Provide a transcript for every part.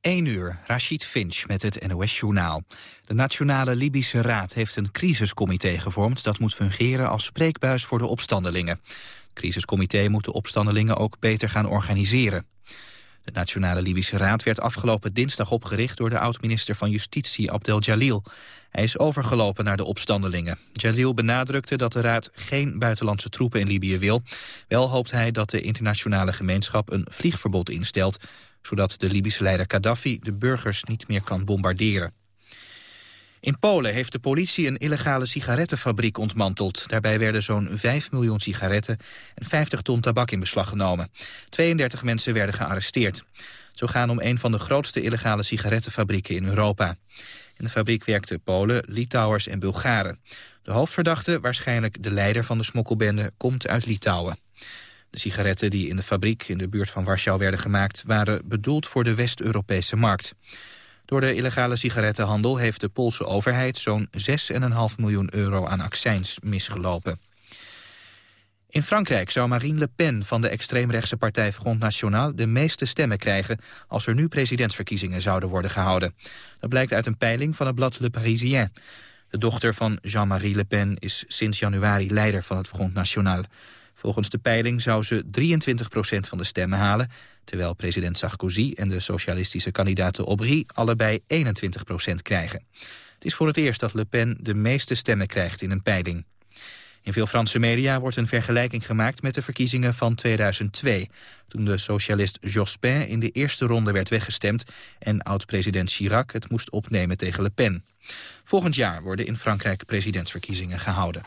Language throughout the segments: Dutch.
1 uur, Rashid Finch met het NOS-journaal. De Nationale Libische Raad heeft een crisiscomité gevormd... dat moet fungeren als spreekbuis voor de opstandelingen. Het crisiscomité moet de opstandelingen ook beter gaan organiseren. De Nationale Libische Raad werd afgelopen dinsdag opgericht... door de oud-minister van Justitie Abdel Jalil. Hij is overgelopen naar de opstandelingen. Jalil benadrukte dat de Raad geen buitenlandse troepen in Libië wil. Wel hoopt hij dat de internationale gemeenschap een vliegverbod instelt zodat de Libische leider Gaddafi de burgers niet meer kan bombarderen. In Polen heeft de politie een illegale sigarettenfabriek ontmanteld. Daarbij werden zo'n 5 miljoen sigaretten en 50 ton tabak in beslag genomen. 32 mensen werden gearresteerd. Zo gaan om een van de grootste illegale sigarettenfabrieken in Europa. In de fabriek werkten Polen, Litouwers en Bulgaren. De hoofdverdachte, waarschijnlijk de leider van de smokkelbende, komt uit Litouwen. De sigaretten die in de fabriek in de buurt van Warschau werden gemaakt... waren bedoeld voor de West-Europese markt. Door de illegale sigarettenhandel heeft de Poolse overheid... zo'n 6,5 miljoen euro aan accijns misgelopen. In Frankrijk zou Marine Le Pen van de extreemrechtse partij Front National de meeste stemmen krijgen als er nu presidentsverkiezingen zouden worden gehouden. Dat blijkt uit een peiling van het blad Le Parisien. De dochter van Jean-Marie Le Pen is sinds januari leider van het Front National. Volgens de peiling zou ze 23% van de stemmen halen... terwijl president Sarkozy en de socialistische kandidaat Aubry allebei 21% krijgen. Het is voor het eerst dat Le Pen de meeste stemmen krijgt in een peiling. In veel Franse media wordt een vergelijking gemaakt met de verkiezingen van 2002... toen de socialist Jospin in de eerste ronde werd weggestemd... en oud-president Chirac het moest opnemen tegen Le Pen. Volgend jaar worden in Frankrijk presidentsverkiezingen gehouden.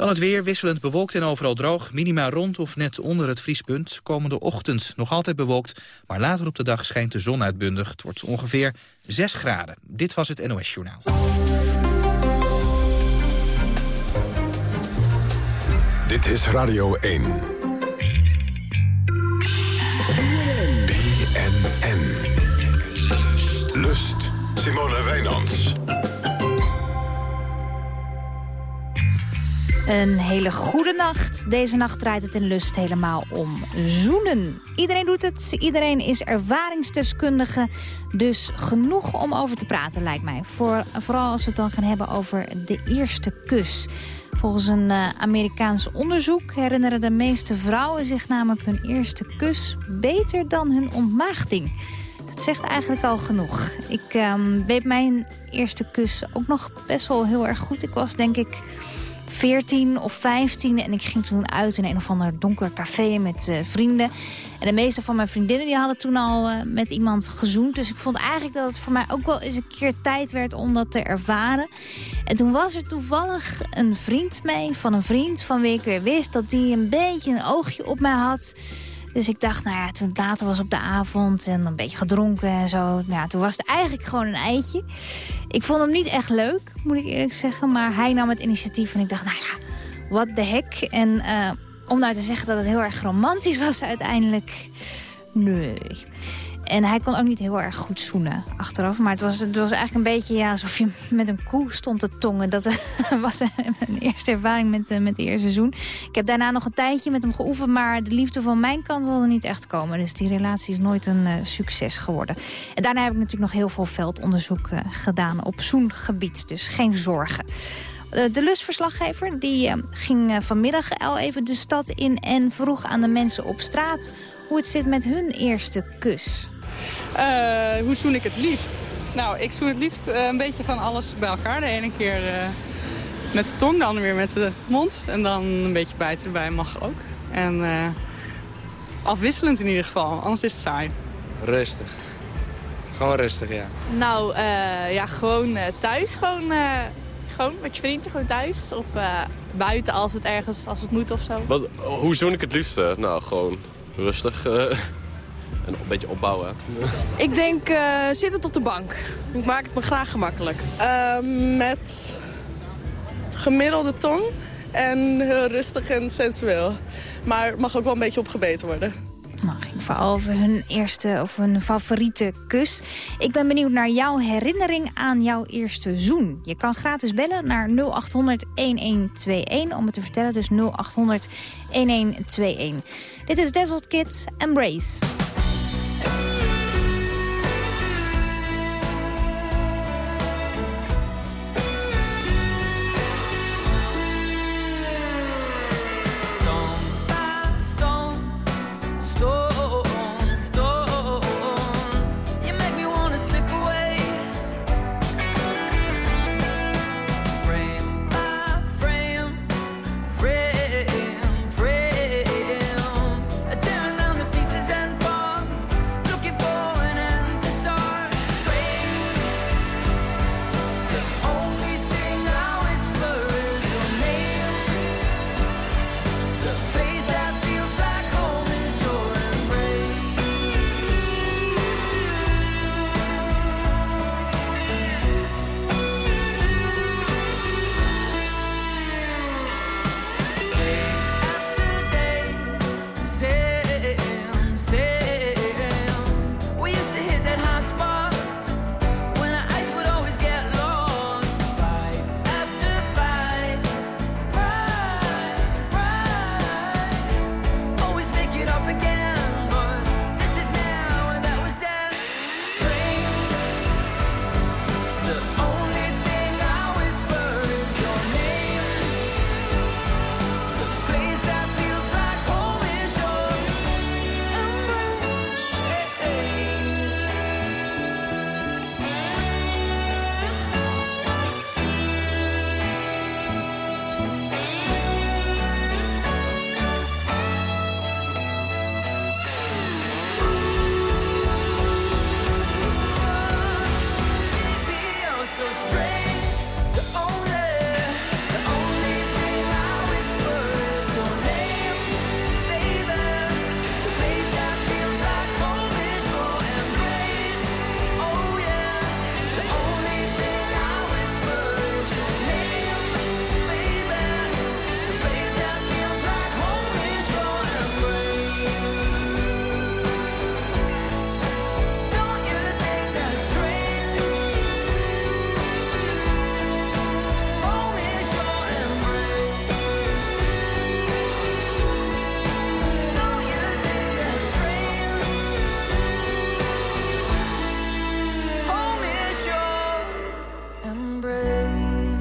Dan het weer, wisselend bewolkt en overal droog. Minima rond of net onder het vriespunt. Komende ochtend nog altijd bewolkt, maar later op de dag schijnt de zon uitbundig. Het wordt ongeveer 6 graden. Dit was het NOS Journaal. Dit is Radio 1. BNN. Lust. Simone Wijnands. Een hele goede nacht. Deze nacht draait het in Lust helemaal om zoenen. Iedereen doet het, iedereen is ervaringsdeskundige. Dus genoeg om over te praten, lijkt mij. Voor, vooral als we het dan gaan hebben over de eerste kus. Volgens een uh, Amerikaans onderzoek herinneren de meeste vrouwen zich namelijk hun eerste kus beter dan hun ontmaagding. Dat zegt eigenlijk al genoeg. Ik uh, weet mijn eerste kus ook nog best wel heel erg goed. Ik was denk ik 14 of 15 en ik ging toen uit in een of ander donker café met uh, vrienden. En de meeste van mijn vriendinnen die hadden toen al uh, met iemand gezoend. Dus ik vond eigenlijk dat het voor mij ook wel eens een keer tijd werd om dat te ervaren. En toen was er toevallig een vriend mee van een vriend van wie ik weer wist dat die een beetje een oogje op mij had... Dus ik dacht, nou ja, toen het later was op de avond en een beetje gedronken en zo. Nou toen was het eigenlijk gewoon een eitje. Ik vond hem niet echt leuk, moet ik eerlijk zeggen. Maar hij nam het initiatief en ik dacht, nou ja, what the heck. En uh, om nou te zeggen dat het heel erg romantisch was uiteindelijk... Nee. En hij kon ook niet heel erg goed zoenen achteraf. Maar het was, het was eigenlijk een beetje ja, alsof je met een koe stond te tongen. Dat was mijn eerste ervaring met, met de eerste seizoen. Ik heb daarna nog een tijdje met hem geoefend. Maar de liefde van mijn kant wilde niet echt komen. Dus die relatie is nooit een succes geworden. En daarna heb ik natuurlijk nog heel veel veldonderzoek gedaan op zoengebied. Dus geen zorgen. De lustverslaggever die, ging vanmiddag al even de stad in... en vroeg aan de mensen op straat hoe het zit met hun eerste kus. Uh, hoe zoen ik het liefst? Nou, ik zoen het liefst uh, een beetje van alles bij elkaar. De ene keer uh, met de tong, dan weer met de mond. En dan een beetje buiten erbij mag ook. En afwisselend in ieder geval, anders is het saai. Rustig. Gewoon rustig, ja. Nou, ja, gewoon thuis. Gewoon, gewoon met je vriendje, gewoon thuis. Of buiten als het ergens, als het moet of zo. Wat, hoe zoen ik het liefste? Nou, gewoon rustig en een beetje opbouwen. Ik denk uh, zitten op de bank. Ik maak het me graag gemakkelijk. Uh, met gemiddelde tong en heel rustig en sensueel. Maar het mag ook wel een beetje opgebeten worden. Nou, ging vooral over hun eerste of hun favoriete kus. Ik ben benieuwd naar jouw herinnering aan jouw eerste zoen. Je kan gratis bellen naar 0800-1121 om het te vertellen. Dus 0800-1121. Dit is Desert Kids Embrace.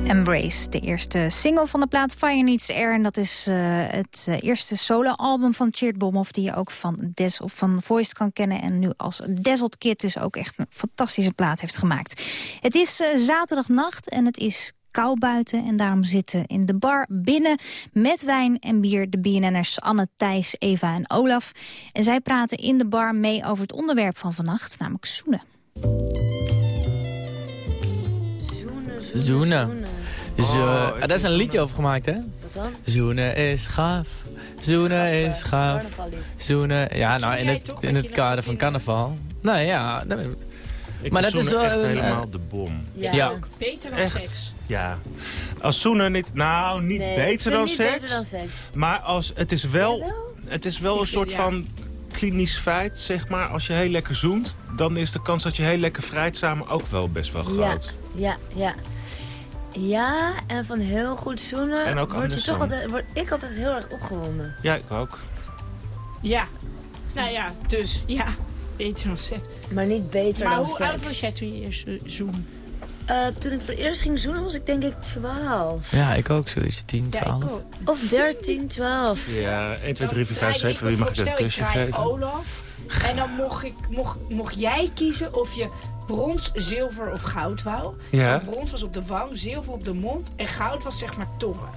Embrace, de eerste single van de plaat Fire Needs Air. En dat is uh, het uh, eerste soloalbum van Cheert Bomhoff... die je ook van, Des of van Voice kan kennen. En nu als Dazzled Kid dus ook echt een fantastische plaat heeft gemaakt. Het is uh, zaterdagnacht en het is kou buiten. En daarom zitten in de bar binnen met wijn en bier... de BNN'ers Anne, Thijs, Eva en Olaf. En zij praten in de bar mee over het onderwerp van vannacht, namelijk zoenen. Zoenen. zoenen. Zo, oh, daar is een liedje over gemaakt, hè? Wat dan? Zoenen is gaaf. Zoenen is gaaf. Zoenen, ja, nou, in het, in het kader van carnaval. Nou ja, ik maar dat is wel echt helemaal de bom. Ja, ja. beter dan echt? seks. Ja. Als zoenen niet, nou, niet, nee, beter, dan niet seks, beter dan seks. Maar als, het is wel, het is wel een soort van klinisch feit, zeg maar. Als je heel lekker zoent, dan is de kans dat je heel lekker vrijt samen ook wel best wel groot. Ja, ja, ja. Ja, en van heel goed zoenen en ook word, je toch altijd, word ik altijd heel erg opgewonden. Ja, ik ook. Ja. Nou ja, dus ja, beter dan seks. Maar niet beter maar dan seks. Maar hoe oud was jij toen je eerst zoen? Uh, toen ik voor het eerst ging zoenen was ik denk ik 12. Ja, ik ook zoiets. 10, 12. Ja, of 13, 12. Ja, 1, 2, 3, 4, 5, 7. Wie mag ik een kusje geven? Olaf. En dan mocht, ik, mocht, mocht jij kiezen of je brons, zilver of goud wou. Ja. En brons was op de wang, zilver op de mond en goud was zeg maar tongen.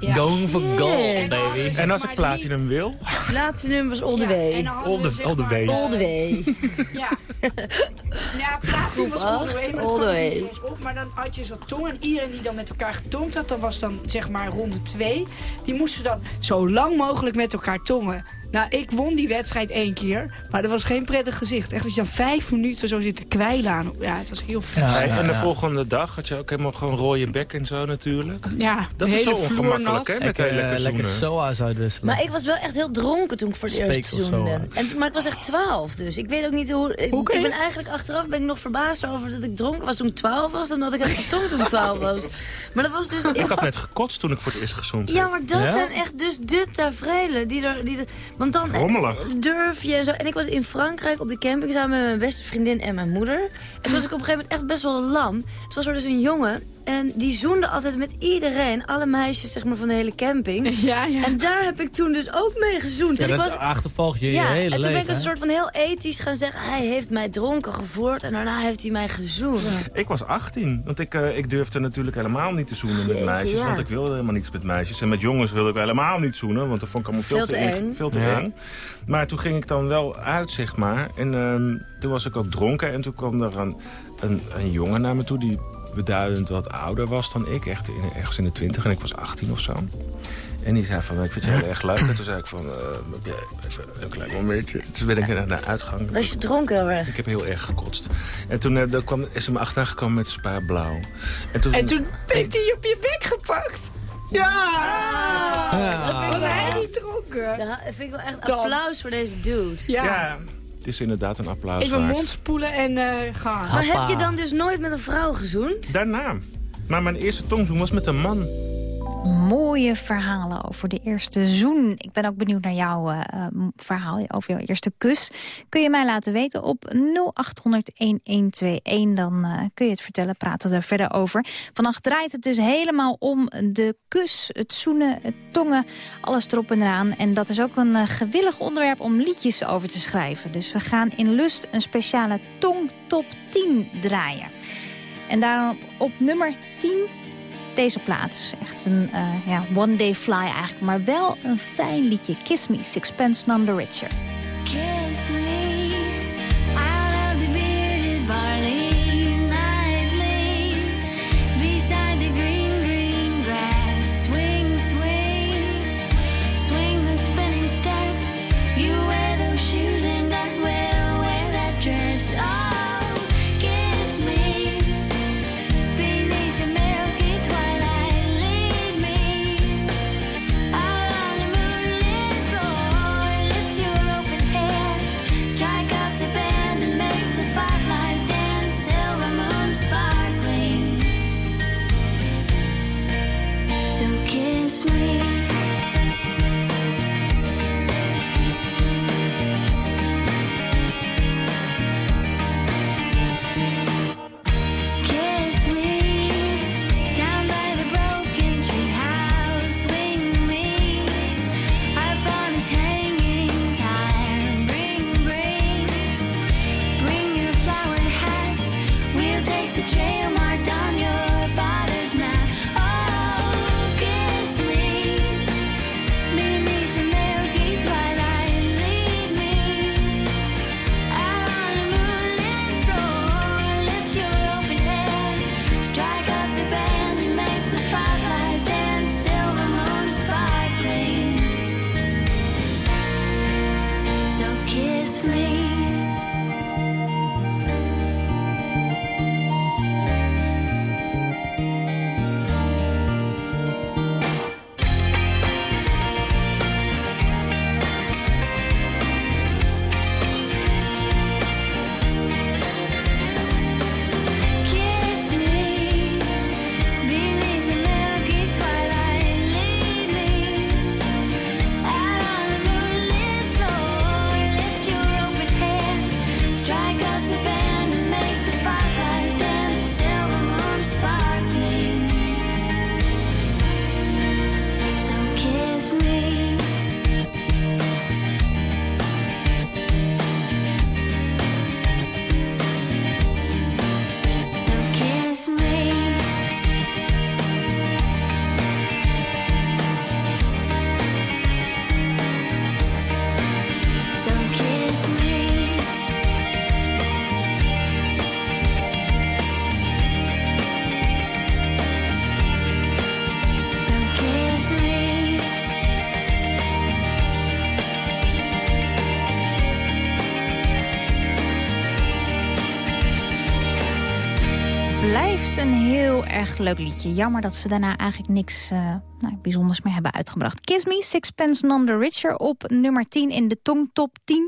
Ja. Going for gold, baby. En als ik platinum wil? Platinum was all the way. all, the, all the way. All the way. Ja. ja, platinum was all the way. Maar, all the way. Op, maar dan had je zo'n tong. En iedereen die dan met elkaar getongd had, dat was dan zeg maar ronde twee. Die moesten dan zo lang mogelijk met elkaar tongen. Nou, ik won die wedstrijd één keer. Maar dat was geen prettig gezicht. Echt dat je dan vijf minuten zo zit te kwijlen aan. Ja, het was heel. Ja, en de volgende dag had je ook helemaal gewoon rode bek en zo natuurlijk. Ja, Dat is zo ongemakkelijk, hè? Met heel lekker Lekker SOA's uitwisselen. Maar ik was wel echt heel dronken toen ik voor het eerst zoende. En, maar ik was echt twaalf, dus ik weet ook niet hoe... Ik, ik ben eigenlijk achteraf ben ik nog verbaasd over dat ik dronken was toen ik twaalf was... dan dat ik had getongd toen ik twaalf was. Maar dat was dus... Ik had net gekotst toen ik voor het eerst gezond Ja, maar dat zijn echt dus de tafereelen die er... Die want dan Rommelig. durf je en zo. En ik was in Frankrijk op de camping samen met mijn beste vriendin en mijn moeder. En toen was ik op een gegeven moment echt best wel lam. Het was er dus een jongen en die zoende altijd met iedereen. Alle meisjes zeg maar, van de hele camping. Ja, ja. En daar heb ik toen dus ook mee gezoend. Ja, dus dat ik was, achtervolg je ja, je hele en toen ben ik een soort van heel ethisch gaan zeggen... hij heeft mij dronken gevoerd en daarna heeft hij mij gezoend. Ik was 18, want ik, uh, ik durfde natuurlijk helemaal niet te zoenen met meisjes. Ja. Want ik wilde helemaal niets met meisjes. En met jongens wilde ik helemaal niet zoenen, want dat vond ik allemaal veel, Veel te, eng. eng. Veel te Ja. eng. Maar toen ging ik dan wel uit, zeg maar. En ehm, toen was ik ook dronken en toen kwam er een, een, een jongen naar me toe... die beduidend wat ouder was dan ik. Echt in, ergens in de twintig en ik was 18 of zo. En die zei van, ik vind je heel erg leuk. En toen zei ik van, eh, heb je even een klein momentje. Toen ben ik naar de uitgang. Was je dronken heel erg? Ik heb heel erg gekotst. En toen dan kwam, is ze me achteraan gekomen met spa blauw. En toen, En toen heeft hij je op je bek gepakt. Ja! Ja. Was hij niet dronken? Ja, vind ik wel echt applaus voor deze dude. Ja. Ja, het is inderdaad een applaus Even waard. mond spoelen en eh, gaan. Maar heb je dan dus nooit met een vrouw gezoend? Daarna. Maar mijn eerste tongzoen was met een man. Mooie verhalen over de eerste zoen. Ik ben ook benieuwd naar jouw eh, verhaal over jouw eerste kus. Kun je mij laten weten op 0800-1121. Dan eh, kun je het vertellen, praten we er verder over. Vannacht draait het dus helemaal om de kus, het zoenen, het tongen. Alles erop en eraan. En dat is ook een eh, gewillig onderwerp om liedjes over te schrijven. Dus we gaan in Lust een speciale tong top 10 draaien. En daarom op nummer 10 deze plaats. Echt een eh, ja, one day fly eigenlijk, maar wel een fijn liedje. Kiss Me, Sixpence None the Richer. Kiss me een heel erg leuk liedje. Jammer dat ze daarna eigenlijk niks eh, nou, bijzonders meer hebben uitgebracht. Kiss Me, Sixpence None the Richer op nummer 10 in de Tong Top 10.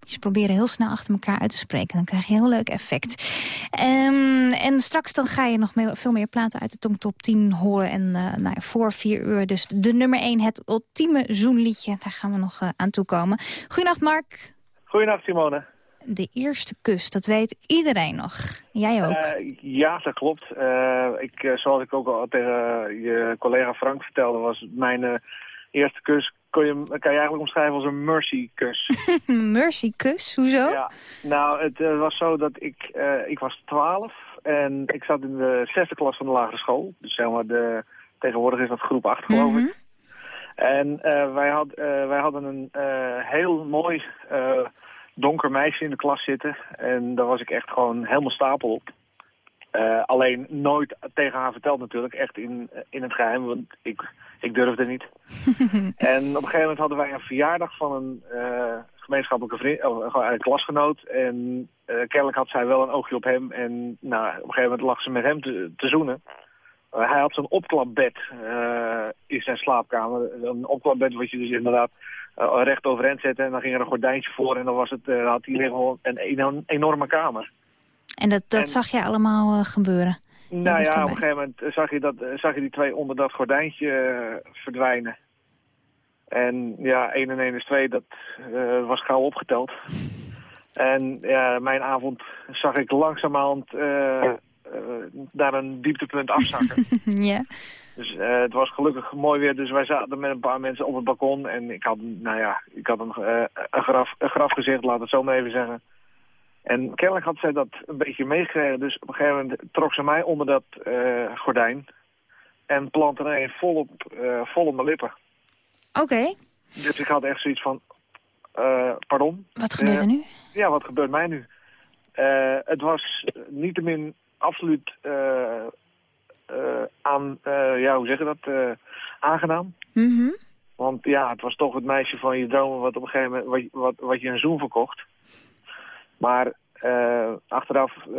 Moet je proberen heel snel achter elkaar uit te spreken. Dan krijg je een heel leuk effect. Ehm, en straks dan ga je nog veel meer platen uit de Tong Top 10 horen. En eh, nou, voor 4 uur dus de nummer 1, het ultieme zoenliedje. Daar gaan we nog eh, aan toe komen. Goedenacht Mark. Goedenacht Simone. De eerste kus, dat weet iedereen nog. Jij ook. Eh, ja, dat klopt. Eh, ik, eh, zoals ik ook al tegen je collega Frank vertelde, was mijn eerste kus, kon je, kan je eigenlijk omschrijven als een mercy kus. Mercy kus, hoezo? Ja, nou, het was zo dat ik, ik was 12 en ik zat in de zesde klas van de lagere school. Dus zeg maar, de, tegenwoordig is dat groep 8 geloof ik. En eh, wij, had, wij hadden een heel mooi donker meisje in de klas zitten. En daar was ik echt gewoon helemaal stapel op. Eh, alleen nooit tegen haar verteld natuurlijk, echt in, in het geheim, want ik, ik durfde niet. en op een gegeven moment hadden wij een verjaardag van een eh, gemeenschappelijke vriend, of een klasgenoot. En eh, kennelijk had zij wel een oogje op hem. En nou, op een gegeven moment lag ze met hem te, te zoenen. Eh, hij had zo'n opklapbed eh, in zijn slaapkamer. Een opklapbed wat je dus inderdaad eh, recht overeind zette. En dan ging er een gordijntje voor en dan was het, eh, had hij gewoon een, eno- enorme kamer. En dat, dat En- zag je allemaal eh, gebeuren. Nou ja, op een gegeven moment zag je, dat, eh, zag je die twee onder dat gordijntje eh, verdwijnen. En ja, 1 en 1 is 2, dat eh, was gauw opgeteld. En ja, mijn avond zag ik langzamerhand eh, eh, naar een dieptepunt afzakken. ja. Dus eh, het was gelukkig mooi weer, dus wij zaten met een paar mensen op het balkon. En ik had, nou ja, ik had een, eh, een, graf, een grafgezicht, laat het zo maar even zeggen. En kennelijk had zij dat een beetje meegekregen. Dus op een gegeven moment trok ze mij onder dat eh, gordijn. En plantte er een vol op, vol op mijn lippen. Oké, Dus ik had echt zoiets van, eh, pardon? wat gebeurt er nu? Ja, wat gebeurt mij nu? Het was niettemin absoluut aan, eh, ja, hoe zeg je dat, eh, aangenaam. Mhm. Want ja, het was toch het meisje van je dromen wat op een gegeven moment, wat, wat, wat je een zoen verkocht. Maar eh, achteraf, eh,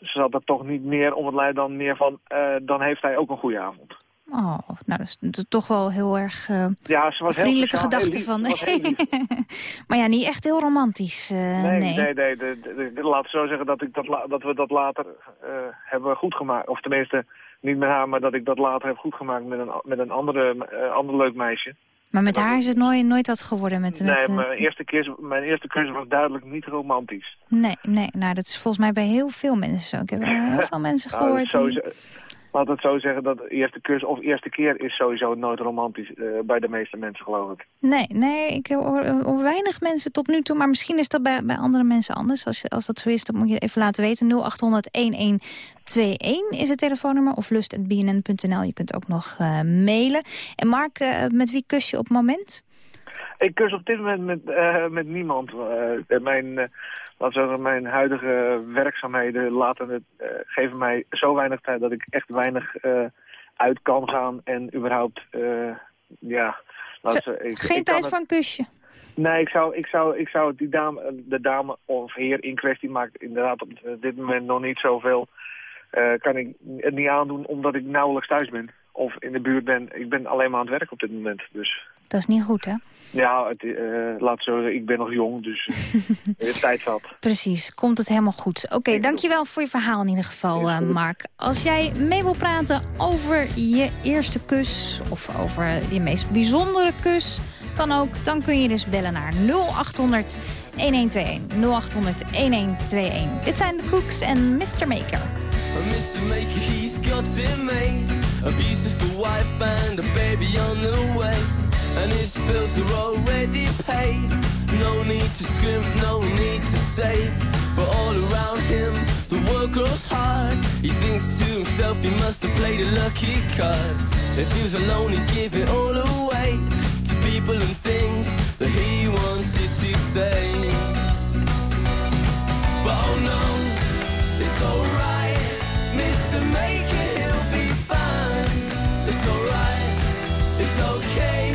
ze zat er toch niet meer om het lijf dan meer van, eh, dan heeft hij ook een goede avond. Oh, nou, dat is toch wel heel erg eh, Ja, ze was heel vriendelijke sociaal, gedachte heel van. heel maar ja, niet echt heel romantisch. eh, Nee, nee. nee, nee. de- de- de- laat zo zeggen dat, ik dat, dat we dat later eh, hebben goedgemaakt. Of tenminste, niet met haar, maar dat ik dat later heb goedgemaakt met een, met een andere, eh, ander leuk meisje. Maar met haar is het nooit, nooit wat geworden. Met, nee, eh, mijn eerste, keer, mijn eerste kus was duidelijk niet romantisch. nee, nee, nou, dat is volgens mij bij heel veel mensen zo. Ik heb heel veel mensen Nou, gehoord. die- laat het zo zeggen dat de eerste kus of eerste keer is sowieso nooit romantisch eh, bij de meeste mensen, geloof ik. Nee, nee, ik hoor, hoor weinig mensen tot nu toe. Maar misschien is dat bij, bij andere mensen anders. Als, als dat zo is, dan moet je even laten weten. 0800-1121 is het telefoonnummer. Of lust.bnn.nl. Je kunt ook nog eh, mailen. En Mark, eh, met wie kus je op het moment? Ik kus op dit moment met, eh, met niemand. Eh, mijn, zeggen, mijn huidige werkzaamheden laten het, geven mij zo weinig tijd dat ik echt weinig uit kan gaan. En überhaupt, eh, ja... laten we zeggen, ik, Geen ik tijd het- voor een kusje. Nee, ik zou, ik zou, ik zou die dame, de dame of heer in kwestie maakt inderdaad op dit moment nog niet zoveel. kan ik het niet aandoen omdat ik nauwelijks thuis ben. Of in de buurt ben. Ik ben alleen maar aan het werk op dit moment. Dus Dat is niet goed, hè? ja, het, eh, laat zo zeggen, ik ben nog jong, dus eh, de tijd zat. Precies, komt het helemaal goed. Oké, dankjewel voor je verhaal in ieder geval, eh, Mark. Als jij mee wil praten over je eerste kus... of over je meest bijzondere kus, kan ook. Dan kun je dus bellen naar 0800 1121. 0800 1121. Dit zijn de Cooks en Mr. Maker. Mr. Maker, he's got it made. A beautiful wife and a baby on the way. And his bills are already paid. No need to scrimp, no need to save. But all around him, the world grows hard. He thinks to himself he must have played a lucky card. If he was alone, he'd give it all away to people and things that he wanted to say. But oh no, it's alright, Mr. Maker, he'll be fine. It's alright, it's okay,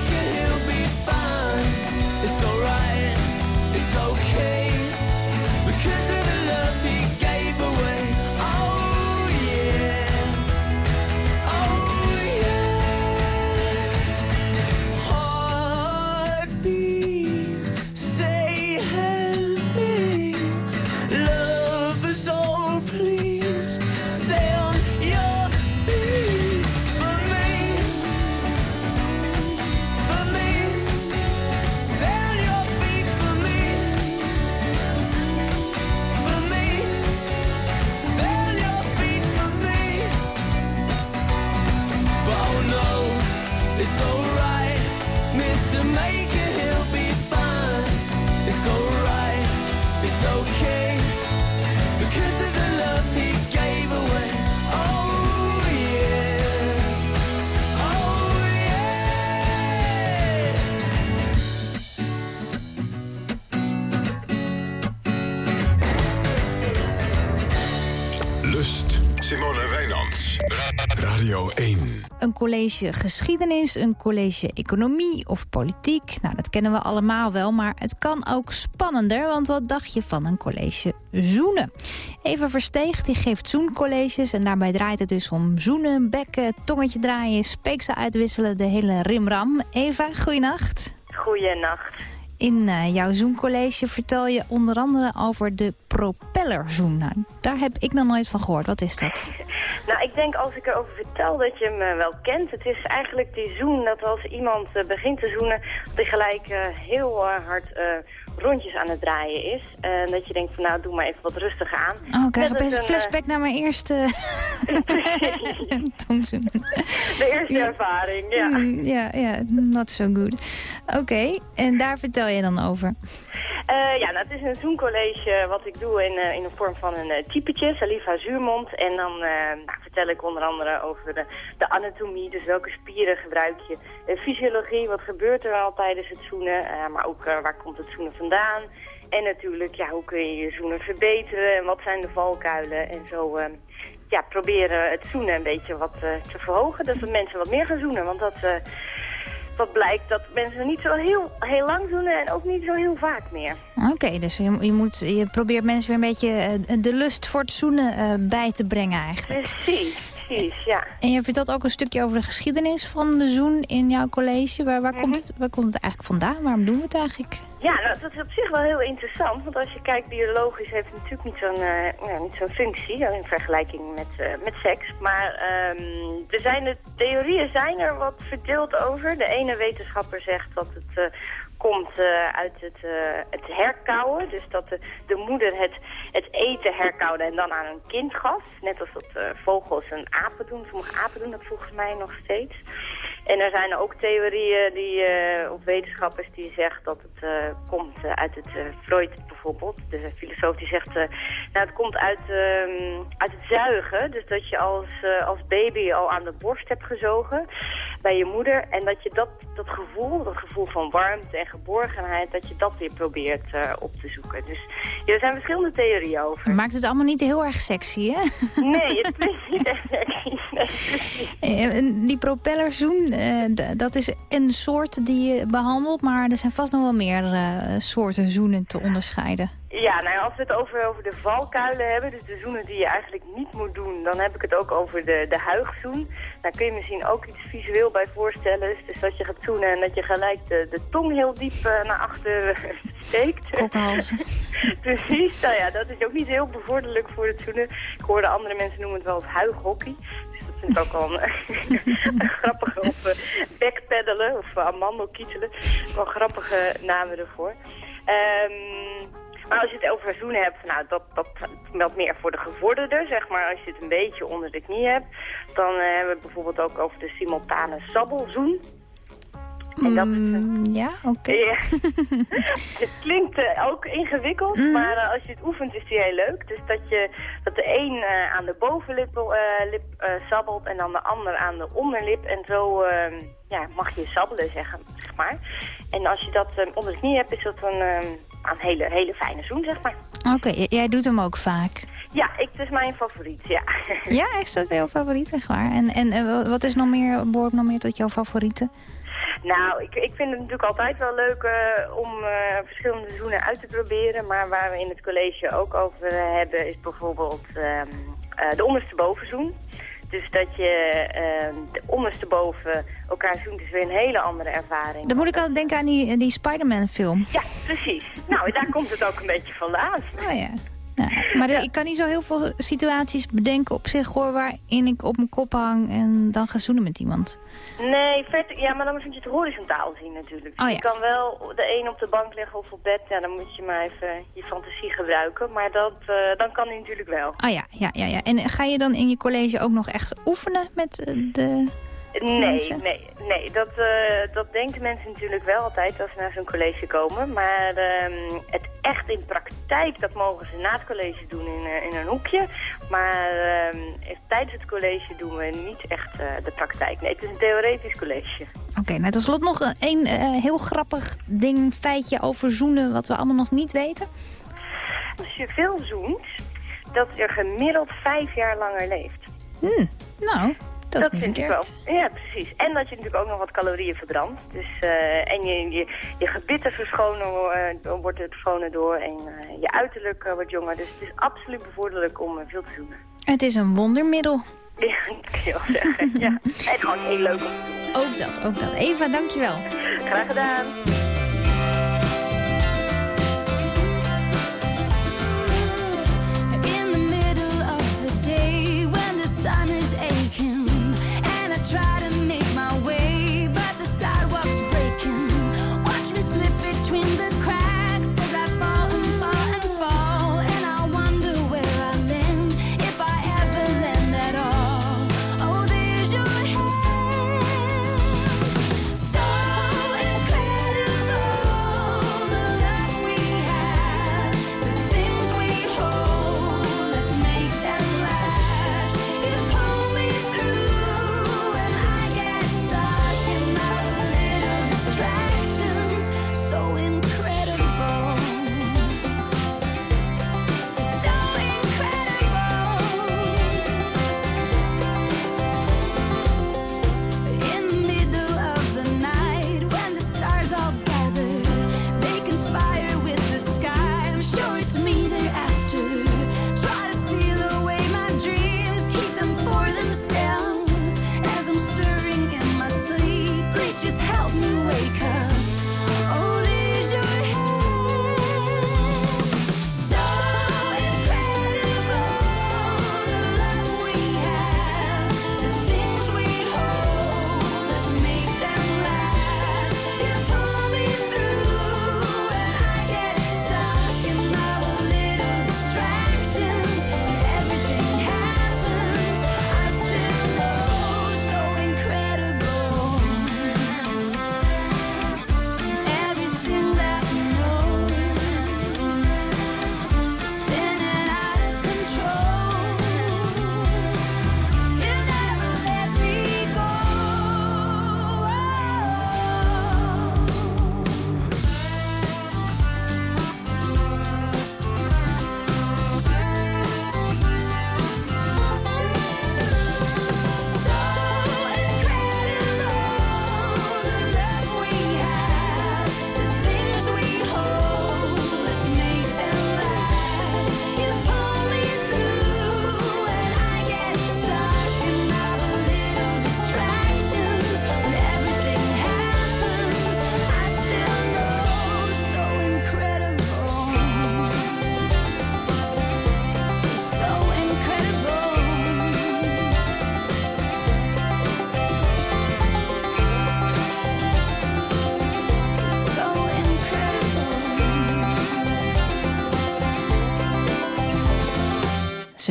college geschiedenis, een college economie of politiek. Nou, dat kennen we allemaal wel, maar het kan ook spannender. Want wat dacht je van een college zoenen? Eva Versteeg die geeft zoencolleges en daarbij draait het dus om zoenen, bekken, tongetje draaien, speeksel uitwisselen, de hele rimram. Eva, goeienacht. Goeienacht. In eh, jouw zoencollege vertel je onder andere over de propellerzoen. Nou, daar heb ik nog nooit van gehoord. Wat is dat? Nou, ik denk als ik erover vertel dat je hem wel kent. Het is eigenlijk die zoen dat als iemand eh, begint te zoenen... dat hij gelijk eh, heel hard rondjes aan het draaien is. En dat je denkt van nou, doe maar even wat rustiger aan. Oh, ik krijg Net opeens een flashback naar mijn eerste. De eerste ervaring, ja. Mm, ja, ja, not so good. Oké, en daar vertel je dan over. Eh, ja, nou, het is een Zoom-college wat ik doe in, eh, in de vorm van een uh, typetje, saliva zuurmond. En dan eh, nou, vertel ik onder andere over de, de anatomie, dus welke spieren gebruik je. Fysiologie, wat gebeurt er al tijdens het zoenen, eh, maar ook eh, waar komt het zoenen vandaan. En natuurlijk, ja, hoe kun je je zoenen verbeteren en wat zijn de valkuilen en zo... eh, ja, proberen het zoenen een beetje wat eh, te verhogen. Dat we mensen wat meer gaan zoenen. Want dat, dat blijkt dat mensen niet zo heel, heel lang zoenen en ook niet zo heel vaak meer. Oké, dus je, je, moet, je probeert mensen weer een beetje eh, de lust voor het zoenen eh, bij te brengen eigenlijk. Precies, precies, ja. En je vertelt ook een stukje over de geschiedenis van de zoen in jouw college. Waar, waar, Mhm. komt, het, waar komt het eigenlijk vandaan? Waarom doen we het eigenlijk? Ja, nou, dat is op zich wel heel interessant. Want als je kijkt, biologisch heeft het natuurlijk niet zo'n eh, niet zo'n functie eh, in vergelijking met, eh, met seks. Maar ehm, er zijn de theorieën zijn er wat verdeeld over. De ene wetenschapper zegt dat het komt eh, uit het, eh, het herkauwen. Dus dat de, de moeder het, het eten herkauwde en dan aan een kind gaf. Net als dat eh, vogels en apen doen. Sommige apen doen dat volgens mij nog steeds. En er zijn ook theorieën die, eh, of wetenschappers die zeggen dat het eh, komt eh, uit het Freud bijvoorbeeld. De filosoof die zegt, nou het komt uit, ehm, uit het zuigen. Dus dat je als, als baby al aan de borst hebt gezogen bij je moeder. En dat je dat, dat gevoel, dat gevoel van warmte en geborgenheid, dat je dat weer probeert op te zoeken. Dus ja, er zijn verschillende theorieën over. Maakt het allemaal niet heel erg sexy, hè? Nee, het is niet echt sexy. Nee, Die propellerzoen, d- dat is een soort die je behandelt... maar er zijn vast nog wel meer eh, soorten zoenen te onderscheiden. Ja, nou ja, als we het over, over de valkuilen hebben, dus de zoenen die je eigenlijk niet moet doen, dan heb ik het ook over de, de huigzoen. Daar kun je misschien ook iets visueel bij voorstellen. Dus dat je gaat zoenen en dat je gelijk de, de tong heel diep eh, naar achter steekt. Kokhalzen. Precies, nou ja, dat is ook niet heel bevorderlijk voor het zoenen. Ik hoorde andere mensen noemen het wel als huighockey. Vind ik ook een grappige, of uh, backpeddelen of uh, amandelkietelen. Wel grappige namen ervoor. Ehm maar als je het over zoenen hebt, nou, dat, dat wat meer voor de gevorderde, zeg maar. Als je het een beetje onder de knie hebt, dan uh, hebben we het bijvoorbeeld ook over de simultane sabbelzoen. En dat is een Mm, ja, oké. Ja. het klinkt eh, ook ingewikkeld, Mhm. maar eh, als je het oefent is die heel leuk. Dus dat, je, dat de een eh, aan de bovenlip lip, sabbelt en dan de ander aan de onderlip. En zo eh, ja, mag je sabbelen, zeggen, zeg maar. En als je dat eh, onder de knie hebt, is dat een, een hele, hele fijne zoen, zeg maar. Oké, jij doet hem ook vaak. Ja, ik, het is mijn favoriet, ja. Ja, is dat jouw favoriet, echt waar? En, en wa- wat is nog meer, behoort nog meer tot jouw favorieten? Nou, ik, ik vind het natuurlijk altijd wel leuk eh, om eh, verschillende zoenen uit te proberen. Maar waar we in het college ook over eh, hebben is bijvoorbeeld ehm, eh, de onderste bovenzoen. Dus dat je ehm, de onderste boven elkaar zoent is weer een hele andere ervaring. Dan moet ik altijd denken aan die, die Spider-Man film. Ja, precies. Nou, daar komt het ook een beetje vandaan. Oh ja. Ja, maar ik kan niet zo heel veel situaties bedenken op zich hoor... waarin ik op mijn kop hang en dan ga zoenen met iemand. Nee, vert, ja, maar dan moet je het horizontaal zien natuurlijk. Oh, Je ja. kan wel de een op de bank leggen of op bed. Ja, dan moet je maar even je fantasie gebruiken. Maar dat, eh, dan kan hij natuurlijk wel. Oh ja, ja, ja, ja. En ga je dan in je college ook nog echt oefenen met eh, de... Nee, mensen? nee, nee. Dat, eh, dat denken mensen natuurlijk wel altijd als ze naar zo'n college komen. Maar ehm, het echt in praktijk, dat mogen ze na het college doen in, eh, in een hoekje. Maar ehm, tijdens het college doen we niet echt eh, de praktijk. Nee, het is een theoretisch college. Oké, nou tot slot nog een heel grappig ding, feitje over zoenen... wat we allemaal nog niet weten. Als je veel zoent, dat je gemiddeld vijf jaar langer leeft. Hm, nou, dat, vind ik wel. Ja, precies. En dat je natuurlijk ook nog wat calorieën verbrandt. Dus, eh, en je, je, je gebitten verschonen, eh, wordt het verschonen door. En eh, je uiterlijk wordt jonger. Dus het is absoluut bevorderlijk om veel te zoenen. Het is een wondermiddel. Ja, dat kun je wel zeggen. ja. En gewoon heel leuk om te doen. Ook dat, ook dat. Eva, dankjewel. Graag gedaan.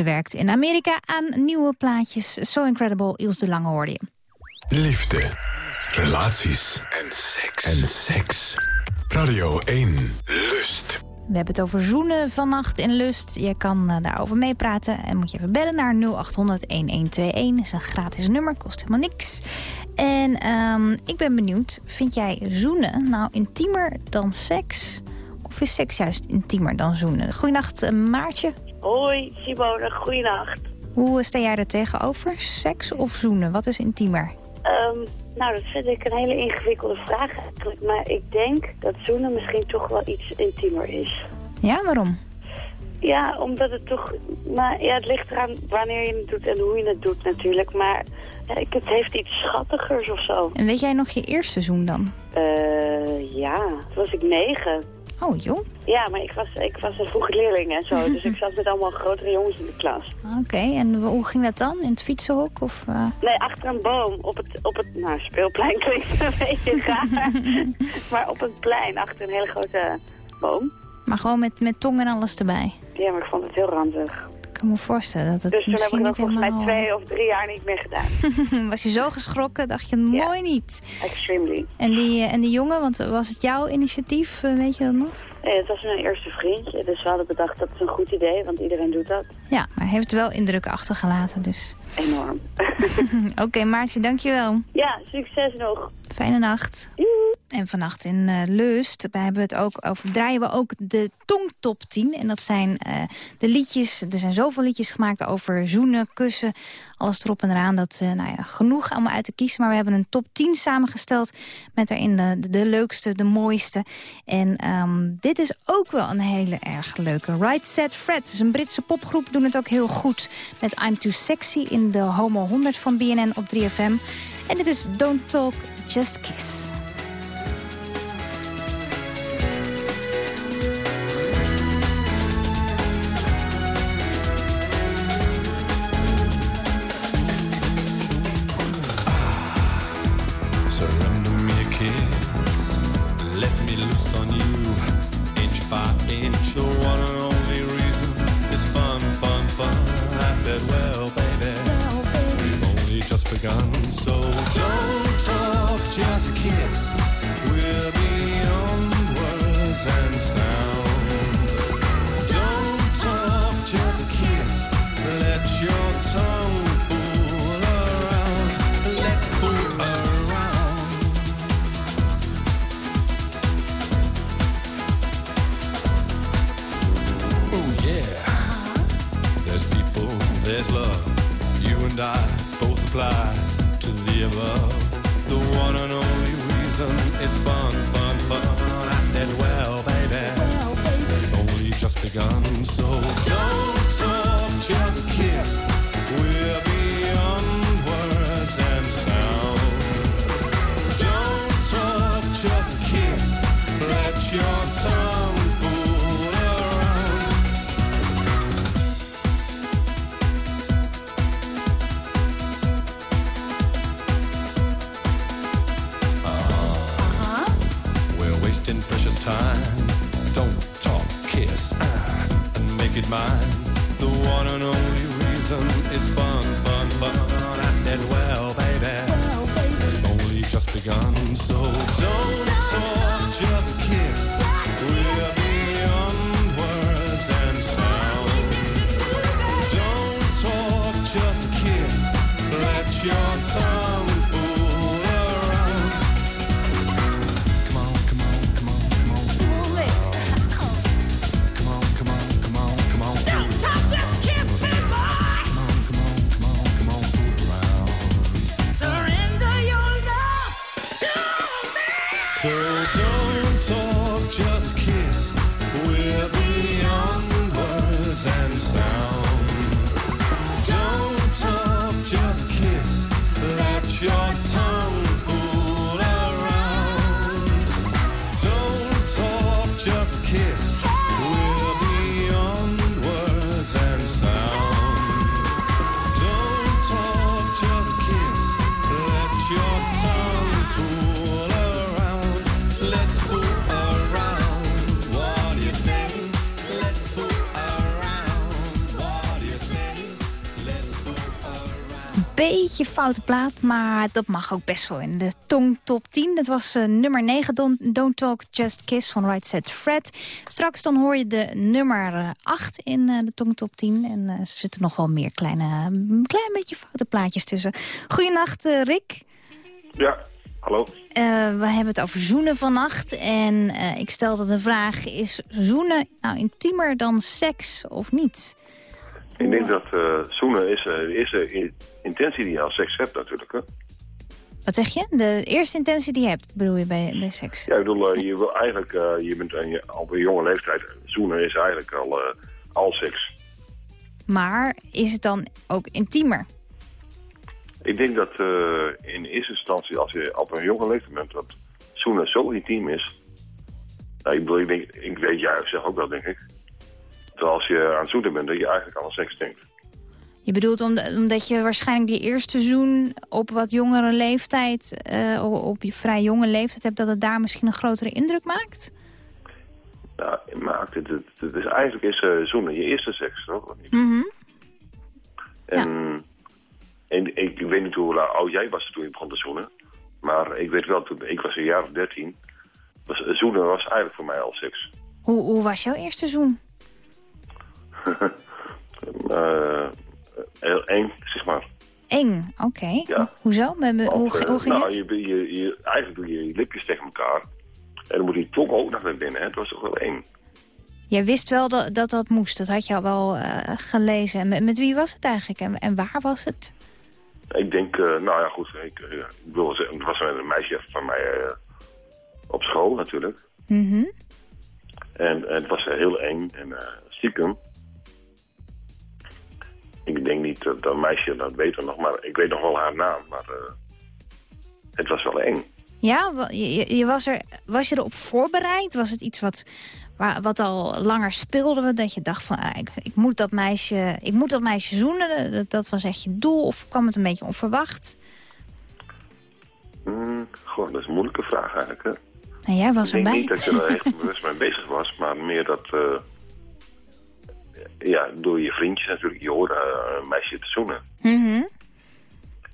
Ze werkt in Amerika aan nieuwe plaatjes. So Incredible, Iels de Lange hoorde je. Liefde, relaties en seks. En seks. Radio 1. Lust. We hebben het over zoenen vannacht in Lust. Je kan eh, daarover meepraten en moet je even bellen naar 0800-1121. Dat is een gratis nummer, kost helemaal niks. En ehm, ik ben benieuwd, vind jij zoenen nou intiemer dan seks? Of is seks juist intiemer dan zoenen? Goedenacht, eh, Maartje. Hoi, Simone, goeienacht. Hoe sta jij er tegenover? Seks of zoenen? Wat is intiemer? Ehm, nou, dat vind ik een hele ingewikkelde vraag eigenlijk. Maar ik denk dat zoenen misschien toch wel iets intiemer is. Ja, waarom? Ja, omdat het toch... Maar ja, het ligt eraan wanneer je het doet en hoe je het doet natuurlijk. Maar ja, ik, het heeft iets schattigers of zo. En weet jij nog je eerste zoen dan? Eh, ja, toen was ik negen. Oh, joh. Ja, maar ik was, ik was een vroege leerling en zo. dus ik zat met allemaal grotere jongens in de klas. Oké, en hoe ging dat dan? In het fietsenhok? Of, eh? Nee, achter een boom. Op het, op het nou, speelplein klinkt een beetje raar. maar op een plein, achter een hele grote boom. Maar gewoon met, met tong en alles erbij? Ja, maar ik vond het heel ranzig. Ik kan me voorstellen dat het Dus toen heb ik misschien dat niet volgens helemaal... mij twee of drie jaar niet meer gedaan. Was je zo geschrokken, dacht je, mooi niet. Extremely. En die, eh, en die jongen, want was het jouw initiatief, eh, weet je dat nog? Nee, het was mijn eerste vriendje, dus we hadden bedacht dat is een goed idee, want iedereen doet dat. Ja, maar hij heeft wel indruk achtergelaten, dus. Enorm. Oké, Maartje, dankjewel. Ja, succes nog. Fijne nacht. En vannacht in eh, Lust hebben het ook over, draaien we ook de Tongtop 10. En dat zijn eh, de liedjes, er zijn zoveel liedjes gemaakt over zoenen, kussen, alles erop en eraan. Dat eh, nou ja, genoeg om uit te kiezen. Maar we hebben een top 10 samengesteld met daarin de, de, de leukste, de mooiste. En ehm, dit is ook wel een hele erg leuke. Right Set Fred is een Britse popgroep, doen het ook heel goed. Met I'm Too Sexy in de Homo 100 van BNN op 3FM. En dit is Don't Talk, Just Kiss. Beetje foute plaat, maar dat mag ook best wel in de tong top 10. Dat was eh, nummer 9, Don't, Don't Talk Just Kiss van Right Set Fred. Straks dan hoor je de nummer eh, 8 in eh, de tong top 10. En eh, er zitten nog wel meer kleine, een klein beetje foute plaatjes tussen. Goedenacht, eh, Rick. Ja, hallo. Eh, we hebben het over zoenen vannacht. En eh, ik stel dat de vraag, is zoenen nou intiemer dan seks of niet? Ik denk dat eh, zoenen is eh, de eerste i- intentie die je aan seks hebt natuurlijk. Hè? Wat zeg je? De eerste intentie die je hebt, bedoel je bij, bij seks? Ja, ik bedoel, eh, je wil eigenlijk, eh, je bent aan je, op een jonge leeftijd, zoenen is eigenlijk al, eh, al seks. Maar is het dan ook intiemer? Ik denk dat in eerste instantie, als je op een jonge leeftijd bent, dat zoenen zo intiem is. Nou, ik bedoel, ik, denk, ik weet jij zelf ook wel, denk ik. Dat als je aan het zoenen bent, dat je eigenlijk al aan seks denkt. Je bedoelt om- omdat je waarschijnlijk die eerste zoen op wat jongere leeftijd, eh, op- je vrij jonge leeftijd hebt, dat het daar misschien een grotere indruk maakt? Nou, maakt het, het, het is eigenlijk is eh, zoenen je eerste seks, toch? Mhm. En, en ik weet niet hoe oud jij was toen je begon te zoenen. Maar ik weet wel, toen, ik was een jaar of dertien. Was, zoenen was eigenlijk voor mij al seks. Hoe, hoe was jouw eerste zoen? Eh, heel eng, zeg maar. Eng, oké. Ja. Hoezo? Met- hoe, eh, hoe ging nou, het? Je, je, je, eigenlijk doe je je lipjes tegen elkaar. En dan moet die tong ook nog naar binnen. Hè? Het was toch wel eng. Jij wist wel dat, dat dat moest, dat had je al wel eh, gelezen. En met, met wie was het eigenlijk en, en waar was het? Ik denk, eh, nou ja, goed. Ik, eh, ik wil zeggen, het was een meisje van mij eh, op school natuurlijk. Mhm. En, en het was heel eng en eh, stiekem. Ik denk niet dat dat meisje dat weet nog, maar ik weet nog wel haar naam. Maar eh, het was wel eng. Ja, je, je- was, er, was je erop voorbereid? Was het iets wat, waar, wat al langer speelde? Dat je dacht van, ah, ik, ik, moet dat meisje, ik moet dat meisje zoenen. Dat, dat was echt je doel? Of kwam het een beetje onverwacht? Goh, dat is een moeilijke vraag eigenlijk. Hè? En jij was ik denk erbij. niet dat je er echt bewust mee bezig was, maar meer dat... eh, ja, door je vriendjes natuurlijk, je hoorde eh, een meisje te zoenen. Mhm.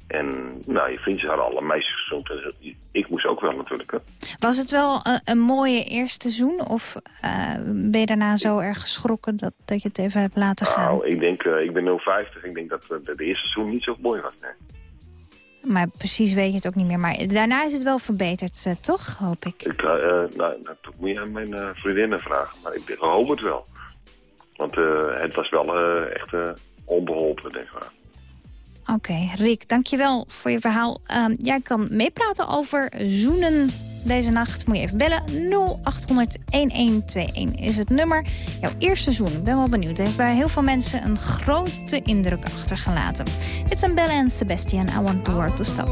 En nou, je vriendjes hadden alle meisjes gezoend. En zo- ik moest ook wel natuurlijk. Hè? Was het wel een, een mooie eerste seizoen? Of eh, ben je daarna zo erg geschrokken dat, dat je het even hebt laten gaan? Nou, ik denk, eh, ik ben 050. Ik denk dat eh, de, eerste seizoen niet zo mooi was. Nee. Maar precies weet je het ook niet meer. Maar daarna is het wel verbeterd, eh, toch? Hoop ik. Ik, eh, eh, nou, dat moet je aan mijn eh, vriendinnen vragen. Maar ik hoop het wel. Want eh, het was wel eh, echt eh, onbeholpen, denk maar. Oké, Rick, dankjewel voor je verhaal. Ehm, jij kan meepraten over zoenen deze nacht. Moet je even bellen. 0800-1121 is het nummer. Jouw eerste zoen, ik ben wel benieuwd. Heeft bij heel veel mensen een grote indruk achtergelaten. Dit zijn Belle en Sebastian. I want the world to stop.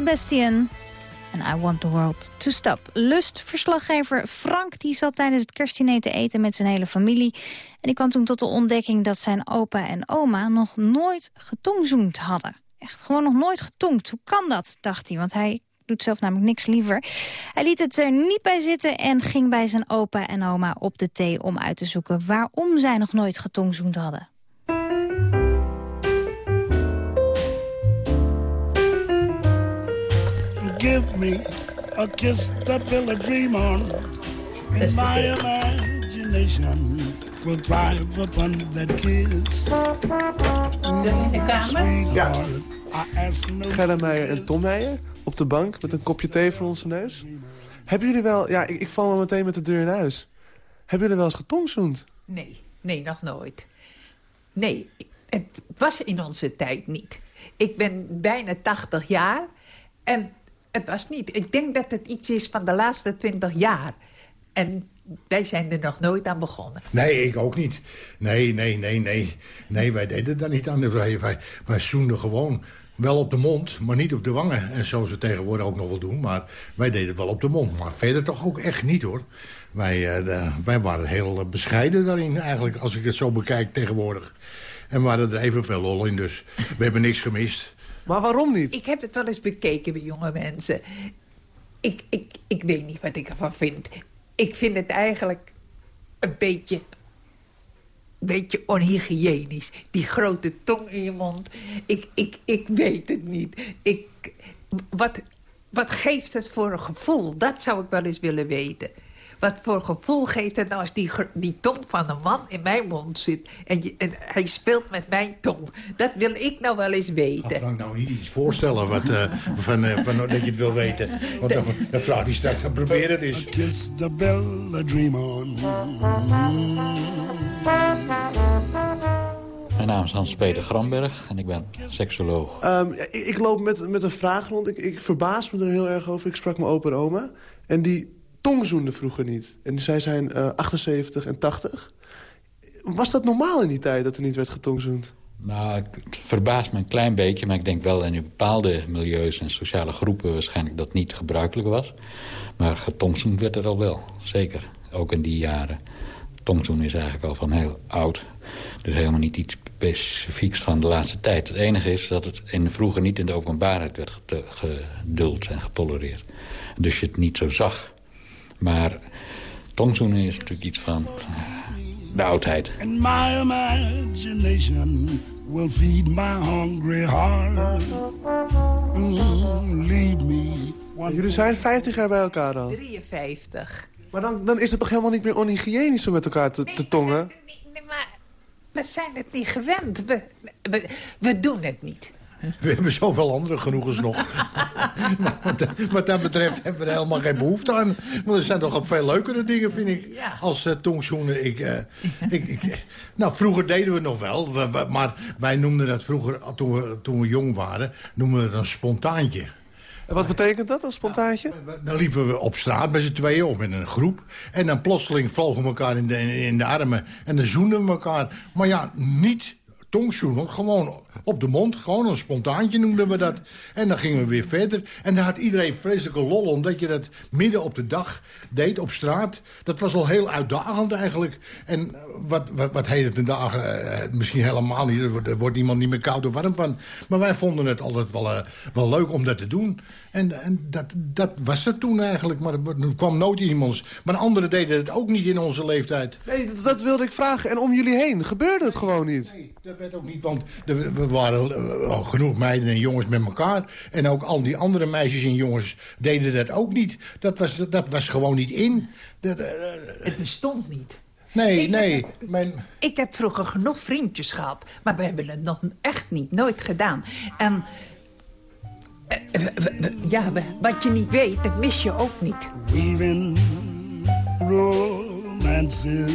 Sebastian. En I Want The World To Stop. Lust-verslaggever Frank die zat tijdens het kerstdiner te eten met zijn hele familie. En die kwam toen tot de ontdekking dat zijn opa en oma nog nooit getongzoend hadden. Echt gewoon nog nooit getongd. Hoe kan dat, dacht hij, want hij doet zelf namelijk niks liever. Hij liet het er niet bij zitten en ging bij zijn opa en oma op de thee... om uit te zoeken waarom zij nog nooit getongzoend hadden. Give me a kiss to build a dream on. And my imagination will thrive upon that kiss. in de kamer? Ja. Gerda Meijer en Tom Meijer op de bank met een kopje thee voor onze neus. Hebben jullie wel... Ja, ik, ik val wel meteen met de deur in huis. Hebben jullie wel eens getongzoend? Nee, nee, nog nooit. Nee, het was in onze tijd niet. Ik ben bijna 80 jaar en het was niet. Ik denk dat het iets is van de laatste 20 jaar. En wij zijn er nog nooit aan begonnen. Nee, ik ook niet. Nee, nee, nee, nee. Nee, wij deden daar niet aan. Wij, wij, zoenden gewoon wel op de mond, maar niet op de wangen. En zo ze tegenwoordig ook nog wel doen. Maar wij deden het wel op de mond. Maar verder toch ook echt niet, hoor. Wij, eh, wij waren heel eh, bescheiden daarin, eigenlijk, als ik het zo bekijk tegenwoordig. En we hadden er evenveel lol in, dus we hebben niks gemist. Maar waarom niet? Ik heb het wel eens bekeken bij jonge mensen. Ik, ik, ik weet niet wat ik ervan vind. Ik vind het eigenlijk een beetje, beetje onhygiënisch. Die grote tong in je mond. Ik, ik, ik weet het niet. Ik, wat, wat geeft het voor een gevoel? Dat zou ik wel eens willen weten. Wat voor gevoel geeft het nou als die, die tong van een man in mijn mond zit... En, je, en hij speelt met mijn tong? Dat wil ik nou wel eens weten. Frank, nou niet iets voorstellen wat, eh, van, eh, van, dat je het wil weten. Want dan, dan vraagt hij straks, dan probeer het eens. Kiss the bell a dream on. Mijn naam is Hans-Peter Gramberg en ik ben seksoloog. Ehm, ik, ik loop met, met een vraag rond. Ik, ik verbaas me er heel erg over. Ik sprak mijn opa en oma. En die tongzoenden vroeger niet. En zij zijn eh 78 en 80. Was dat normaal in die tijd dat er niet werd getongzoend? Nou, het verbaast me een klein beetje, maar ik denk wel in bepaalde milieus en sociale groepen waarschijnlijk dat niet gebruikelijk was. Maar getongzoend werd er al wel, zeker. Ook in die jaren. Tongzoen is eigenlijk al van heel oud. Dus helemaal niet iets specifieks van de laatste tijd. Het enige is dat het in vroeger niet in de openbaarheid werd geduld en getolereerd. Dus je het niet zo zag. Maar tongzoenen is natuurlijk iets van eh, de oudheid. And my imagination will feed my hungry heart. Mm, leave me. Jullie zijn 50 jaar bij elkaar al. 53. Maar dan, dan is het toch helemaal niet meer onhygiënisch om met elkaar te, te tongen? Nee, maar we zijn het niet gewend. We, we, we doen het niet. We hebben zoveel andere genoegens nog. Maar wat, wat dat betreft hebben we er helemaal geen behoefte aan. Want er zijn toch al veel leukere dingen, vind ik. Als uh, tongzoenen. Ik, eh, ik, ik, nou, vroeger deden we het nog wel. We- we- maar wij noemden dat vroeger, toen we, toen we jong waren... noemden we het een spontaantje. En wat betekent dat, een spontaantje? Dan liepen we op straat met z'n tweeën of in een groep. En dan plotseling vlogen we elkaar in de, in de armen. En dan zoenden we elkaar. Maar ja, niet tongzoenen. Gewoon op de mond. Gewoon een spontaantje noemden we dat. En dan gingen we weer verder. En dan had iedereen vreselijke lol. Omdat je dat midden op de dag deed op straat. Dat was al heel uitdagend eigenlijk. En eh, wat, wat, wat heet het dagen? eh, misschien helemaal niet. Er wordt, er wordt iemand niet meer koud of warm van. Maar wij vonden het altijd wel, eh, wel leuk om dat te doen. En, en dat, dat was het toen eigenlijk. Maar er kwam nooit iemand. Maar anderen deden het ook niet in onze leeftijd. Nee, dat, dat wilde ik vragen. En om jullie heen gebeurde het gewoon niet. Dat werd ook niet, want er- we waren eh, genoeg meiden en jongens met elkaar. En ook al die andere meisjes en jongens deden dat ook niet. Dat was, dat was gewoon niet in. Dat, eh, Het bestond niet. nee, Ik nee. heb- Mijn, Ik heb vroeger genoeg vriendjes gehad, maar we hebben het nog echt niet, nooit gedaan. En eh, ja, wat je niet weet, dat mis je ook niet. Weaving romances.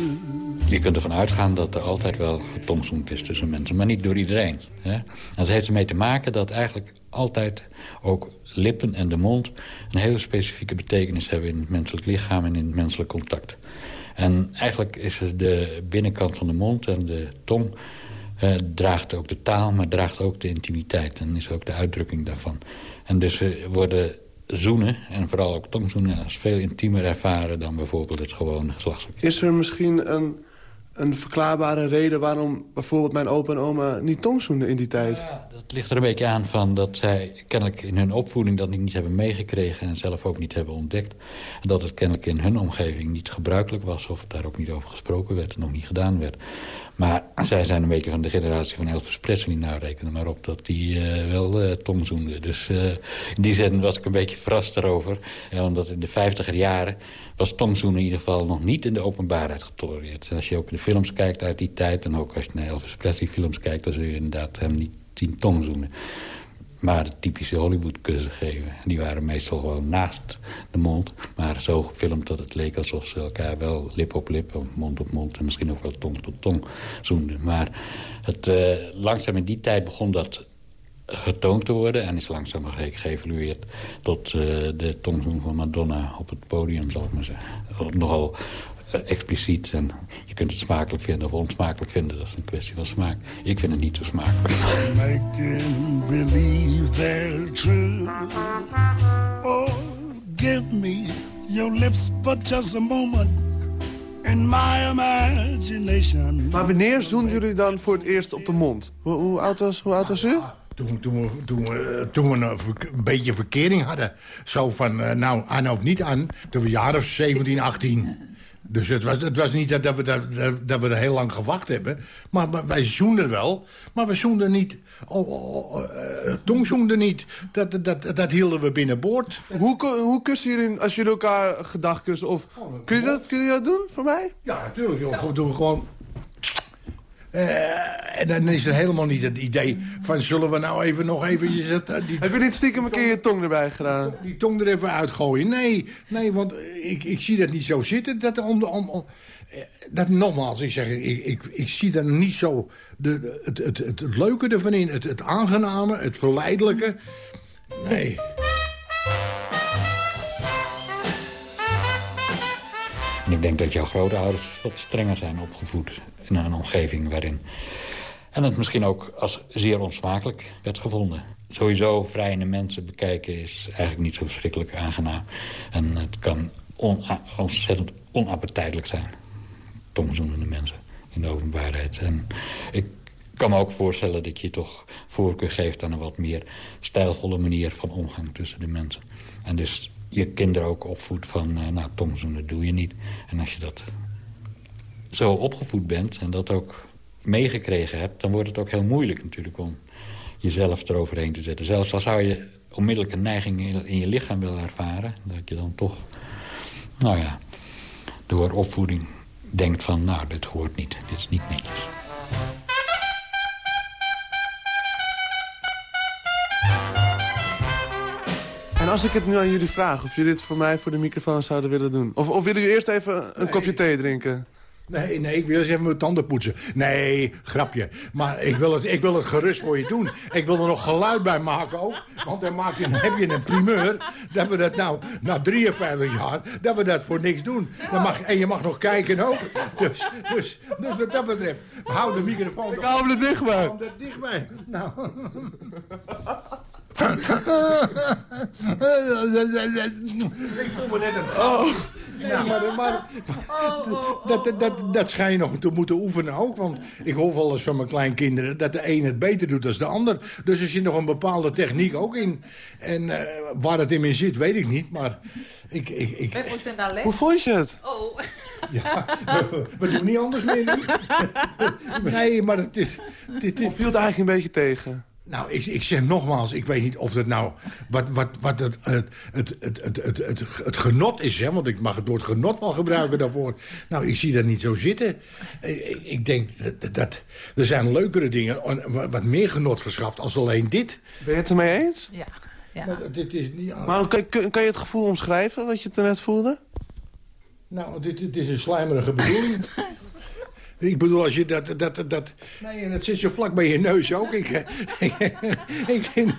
Je kunt ervan uitgaan dat er altijd wel getongzoend is tussen mensen. Maar niet door iedereen. Hè? En dat heeft ermee te maken dat eigenlijk altijd ook lippen en de mond... een hele specifieke betekenis hebben in het menselijk lichaam en in het menselijk contact. En eigenlijk is de binnenkant van de mond en de tong eh, draagt ook de taal, maar draagt ook de intimiteit. En is ook de uitdrukking daarvan. En dus worden zoenen, en vooral ook tongzoenen... als veel intiemer ervaren dan bijvoorbeeld het gewone geslachtsverkeer. Is er misschien een, een verklaarbare reden waarom bijvoorbeeld mijn opa en oma niet tongzoenden in die tijd? Het ligt er een beetje aan van dat zij kennelijk in hun opvoeding dat niet hebben meegekregen... en zelf ook niet hebben ontdekt. En dat het kennelijk in hun omgeving niet gebruikelijk was... of daar ook niet over gesproken werd en nog niet gedaan werd. Maar zij zijn een beetje van de generatie van Elvis Presley. Nou, reken er maar op dat die uh, wel uh, tongzoende. Dus uh, in die zin was ik een beetje verrast erover. Omdat in de vijftiger jaren was tongzoenen in ieder geval nog niet in de openbaarheid getolereerd. Als je ook in de films kijkt uit die tijd... en ook als je naar Elvis Presley films kijkt... dan zul je inderdaad hem niet zien tongzoenen maar typische Hollywood-kussen geven. Die waren meestal gewoon naast de mond. Maar zo gefilmd dat het leek alsof ze elkaar wel lip op lip... mond op mond en misschien ook wel tong tot tong zoenden. Maar het, uh, langzaam in die tijd begon dat getoond te worden... en is langzaam geëvalueerd tot uh, de tongzoen van Madonna op het podium, zal ik maar zeggen. Nogal expliciet. En je kunt het smakelijk vinden of onsmakelijk vinden. Dat is een kwestie van smaak. Ik vind het niet zo smakelijk. Make believe they're true. Oh, give me your lips for just a moment. In my imagination. Maar wanneer zoenden jullie dan voor het eerst op de mond? Hoe, hoe, oud, was, hoe oud was u? Toen, toen, we, toen, we, toen we een, een beetje verkering hadden. Zo van, uh, nou, aan of niet aan. Toen we jaar of 17, 18. Dus het was, het was niet dat, dat, we, dat, dat we er heel lang gewacht hebben. Maar, maar wij zoenden wel. Maar we zoenden niet. Oh, oh, oh, uh, tongzoenden niet. Dat, dat, dat hielden we binnenboord. Hoe, hoe kussen jullie als jullie elkaar gedag kussen? Of, kun, je dat, kun je dat doen voor mij? Ja, natuurlijk. Joh. Ja. Doen we gewoon... Uh, en dan is er helemaal niet het idee van... zullen we nou even nog even... Je die, Heb je niet stiekem een keer je tong erbij gedaan? Die, die tong er even uitgooien. Nee, nee want ik, ik zie dat niet zo zitten. Dat, om, om, om, dat nogmaals, ik zeg, ik, ik, ik zie daar niet zo de, het, het, het, het leuke ervan in. Het, het aangename, het verleidelijke. Nee. En ik denk dat jouw grootouders wat strenger zijn opgevoed in een omgeving waarin... En het misschien ook als zeer onsmakelijk werd gevonden. Sowieso vrijende mensen bekijken is eigenlijk niet zo verschrikkelijk aangenaam. En het kan ontzettend onappetijtelijk zijn. Tongzoenende mensen in de openbaarheid. En ik kan me ook voorstellen dat je toch voorkeur geeft... aan een wat meer stijlvolle manier van omgang tussen de mensen. En dus je kinderen ook opvoedt van, uh, nou, tongzoenen doe je niet. En als je dat zo opgevoed bent en dat ook meegekregen hebt... dan wordt het ook heel moeilijk natuurlijk om jezelf eroverheen te zetten. Zelfs al zou je onmiddellijk een neiging in je lichaam willen ervaren... dat je dan toch, nou ja, door opvoeding denkt van... nou, dit hoort niet, dit is niet netjes. En als ik het nu aan jullie vraag, of jullie dit voor mij voor de microfoon zouden willen doen? Of, of willen jullie eerst even een nee. kopje thee drinken? Nee, nee, ik wil eens even mijn tanden poetsen. Nee, grapje. Maar ik wil, het, ik wil het gerust voor je doen. Ik wil er nog geluid bij maken ook. Want dan, maak je, heb je een primeur. Dat we dat nou, na 53 jaar, dat we dat voor niks doen. Dan mag, en je mag nog kijken ook. Dus, dus, dus wat dat betreft, hou de microfoon... Ik hou hem er dichtbij. Hou hem er dichtbij. Nou... ik voel me net een oh. Ja, maar, maar oh, oh, dat, dat, dat, dat schijn je nog te moeten oefenen ook. Want ik hoor wel eens van mijn kleinkinderen dat de een het beter doet dan de ander. Dus er zit nog een bepaalde techniek ook in. En uh, waar het in me zit, weet ik niet. Maar ik... ik, ik Hoe vond je het? Oh. Ja, we, we doen niet anders meer nee, maar het is... Het, het, het viel het eigenlijk een beetje tegen? Nou, ik, ik zeg nogmaals, ik weet niet of dat nou... wat, wat, wat het, het, het, het, het, het, het, het genot is, hè, want ik mag het woord genot wel gebruiken daarvoor. Nou, ik zie dat niet zo zitten. Ik, ik denk dat, dat er zijn leukere dingen, wat meer genot verschaft als alleen dit. Ben je het ermee eens? Ja. ja. Maar, dit is niet maar kan, kan je het gevoel omschrijven, wat je toen net voelde? Nou, dit, dit is een slijmerige bedoeling. Ik bedoel, als je dat... dat, dat nee, en het zit zo vlak bij je neus ook. Ik, ik, ik,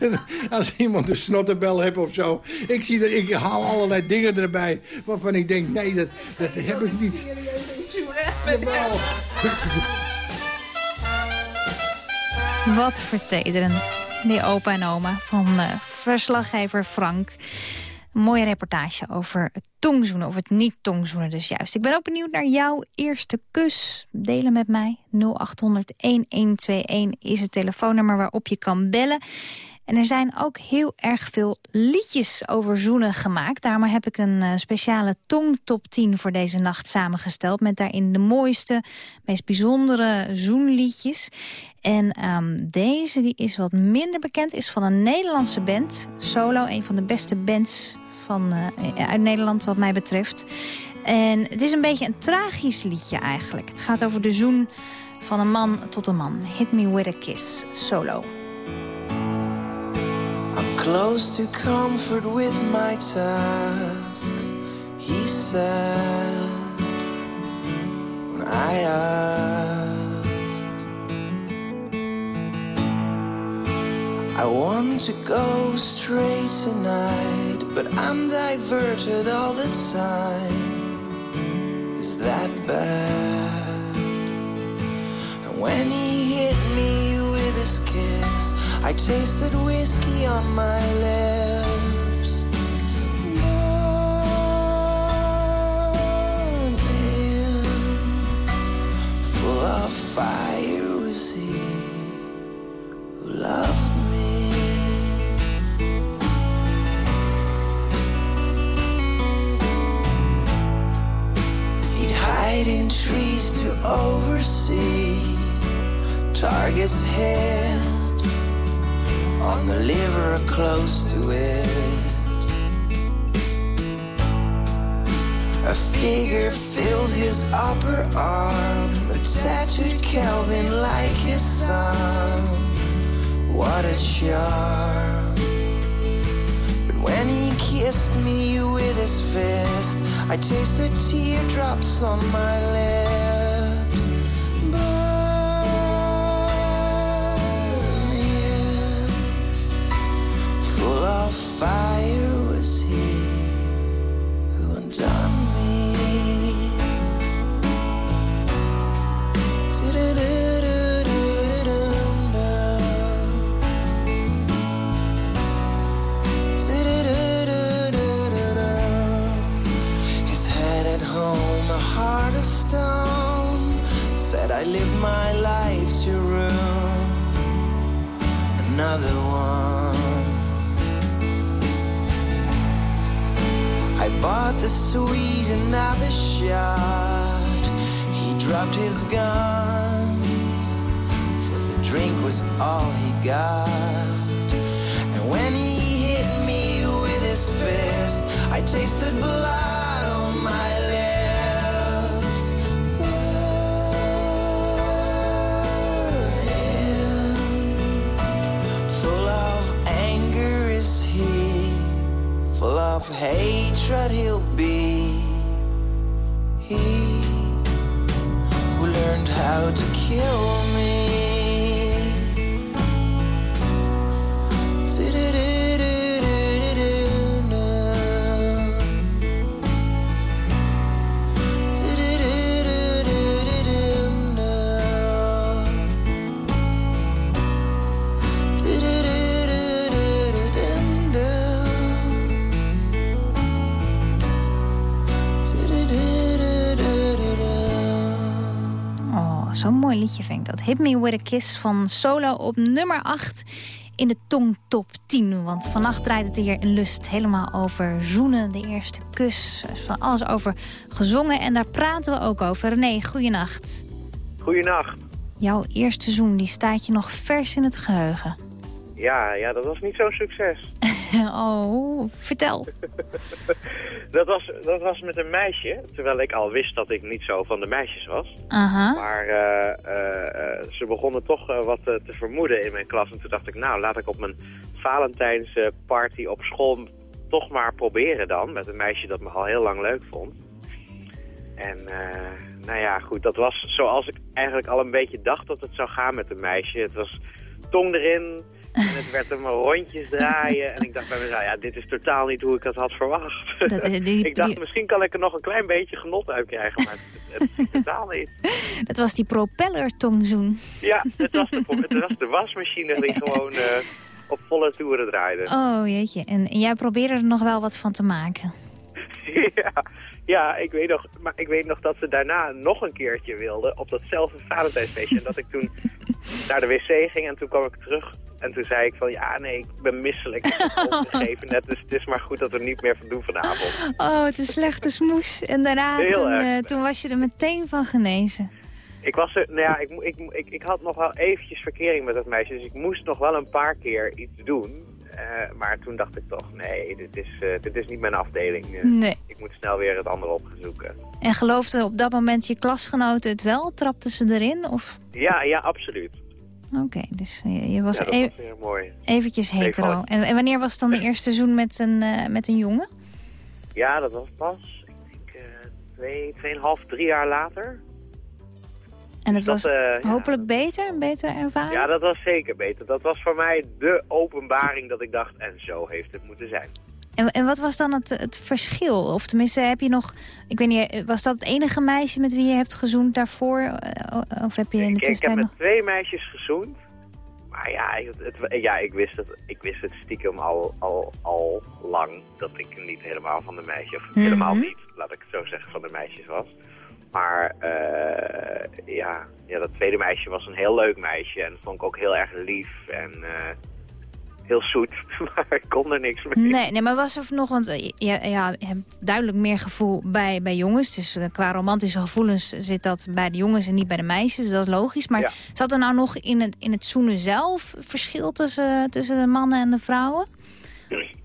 als iemand een snottenbel heeft of zo... Ik, zie dat, ik haal allerlei dingen erbij waarvan ik denk... Nee, dat, dat heb ik niet. Wat vertederend. Die opa en oma van eh, verslaggever Frank. Mooie reportage over tongzoenen, of het niet tongzoenen dus juist. Ik ben ook benieuwd naar jouw eerste kus. Delen met mij. 0800-1121 is het telefoonnummer waarop je kan bellen. En er zijn ook heel erg veel liedjes over zoenen gemaakt. Daarom heb ik een eh, speciale tongtop 10 voor deze nacht samengesteld. Met daarin de mooiste, meest bijzondere zoenliedjes. En ehm, deze die is wat minder bekend, is van een Nederlandse band. Solo, een van de beste bands van, eh, uit Nederland wat mij betreft. En het is een beetje een tragisch liedje eigenlijk. Het gaat over de zoen van een man tot een man. Hit me with a kiss, solo. close to comfort with my task, he said I asked. I want to go straight tonight, but I'm diverted all the time. Is that bad? And when he hit me with his kiss, I tasted whiskey on my lips. Morning, full of fire was he who loved targets hit on the liver close to it. A figure filled his upper arm, a tattooed Kelvin like his son. What a charm. But when he kissed me with his fist, I tasted teardrops on my lips. Fire was he who undone me. His head at home, a heart of stone. Said I lived my life to ruin another one. Bought the sweet another shot. He dropped his guns, for the drink was all he got. And when he hit me with his fist, I tasted blood of hatred he'll be. He who learned how to kill me. Liedje vind ik dat. Hit Me With A Kiss van Solo op nummer 8 in de Tong Top 10. Want vannacht draait het hier in Lust helemaal over zoenen, de eerste kus. Van alles over gezongen en daar praten we ook over. René, goeienacht. Goeienacht. Jouw eerste zoen die staat je nog vers in het geheugen. Ja, ja, dat was niet zo'n succes. oh, vertel. Dat was, dat was met een meisje, terwijl ik al wist dat ik niet zo van de meisjes was. Maar eh, eh, eh, ze begonnen toch wat te vermoeden in mijn klas. En toen dacht ik, nou, laat ik op mijn Valentijnsparty op school toch maar proberen dan. Met een meisje dat me al heel lang leuk vond. En nou ja, goed, dat was zoals ik eigenlijk al een beetje dacht dat het zou gaan met een meisje. Het was tong erin, En het werd hem rondjes draaien. En ik dacht bij mezelf, ja, dit is totaal niet hoe ik het had verwacht. Dat, eh, die- ik dacht, misschien kan ik er nog een klein beetje genot uit krijgen, maar het, het, het totaal niet. Dat was die propellertongzoen. Ja, het was de, was de wasmachine die gewoon eh, op volle toeren draaide. Oh jeetje, en, en jij probeerde er nog wel wat van te maken. ja, ja ik, weet nog, maar ik weet nog dat ze daarna nog een keertje wilden op datzelfde Valentijnsfeestje. En dat ik toen naar de wc ging en toen kwam ik terug. En toen zei ik van, ja nee, ik ben misselijk. Ik heb het opgegeven net, dus het is maar goed dat we er niet meer van doen vanavond. Oh, het is slechte smoes. En daarna, toen, eh, toen was je er meteen van genezen. Ik, was er, nou ja, ik, ik, ik, ik had nog wel eventjes verkering met dat meisje, dus ik moest nog wel een paar keer iets doen. Eh, maar toen dacht ik toch, nee, dit is, eh, dit is niet mijn afdeling. Nee. Ik moet snel weer het andere opzoeken. En geloofde op dat moment je klasgenoten het wel? Trapten ze erin? Of... Ja, ja, absoluut. Oké, dus je, je was, ja, dat e- was weer mooi. eventjes hetero. En, en wanneer was dan de eerste seizoen met een, eh, met een jongen? Ja, dat was pas, ik denk, eh twee, tweeënhalf, drie jaar later. En het dat, was eh, ja. hopelijk beter, een betere ervaring? Ja, dat was zeker beter. Dat was voor mij de openbaring dat ik dacht, en zo heeft het moeten zijn. En, en wat was dan het, het verschil? Of tenminste, heb je nog... Ik weet niet, was dat het enige meisje met wie je hebt gezoend daarvoor? Eh, Of heb je in de Ik, ik heb met twee meisjes gezoend. Maar ja, het, ja ik, wist het, ik wist het stiekem al, al, al lang dat ik niet helemaal van de meisjes, of Mhm. helemaal niet, laat ik het zo zeggen, van de meisjes was. Maar eh, ja, ja, dat tweede meisje was een heel leuk meisje en dat vond ik ook heel erg lief en eh, heel zoet. Maar ik kon er niks mee. Nee, nee, maar was er nog... Want eh, ja, ja, je hebt duidelijk meer gevoel bij, bij jongens. Dus eh, qua romantische gevoelens zit dat bij de jongens en niet bij de meisjes. Dat is logisch. Maar Ja. zat er nou nog in het, in het zoenen zelf verschil tussen, tussen de mannen en de vrouwen?